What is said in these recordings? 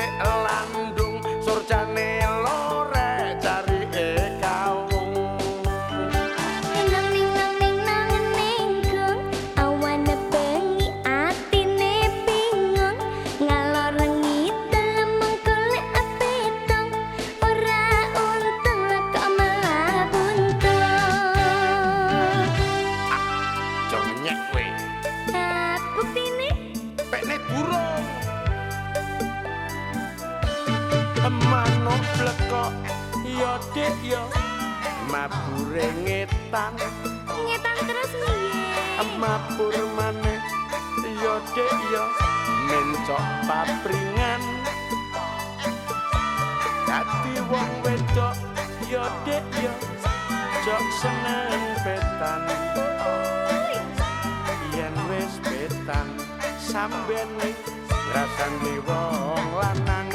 cilik landung surjane lore cari e kaung nang ning ning nang ning kung awane bengi atine bingung ngalor ngidel mengkelek apetong ora untung kok malah buntung ah, jangan nyek we ah, bukti ne burung manuk blekok ya dik ya. Mabure ngetan. Ngetan terus piye mabur maneh. Ya dik ya. Mencok papringan. Dadi wong wedok. Ya dik ya. Jok seneng petan yen wis petan sampeyan rasane wong lanang.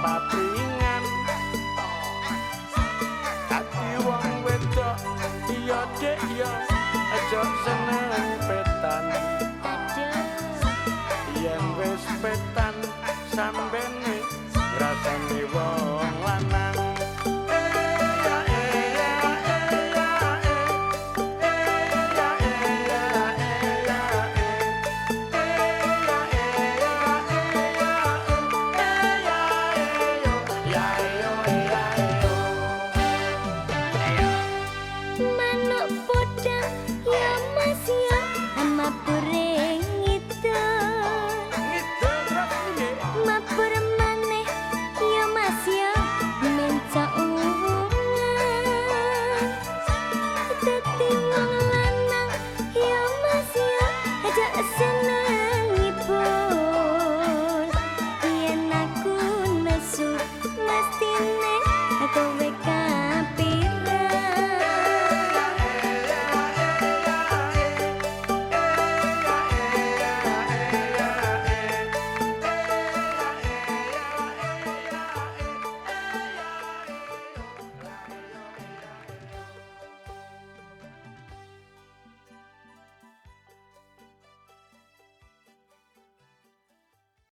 papringan ati wong wedok iya dek yo aja senen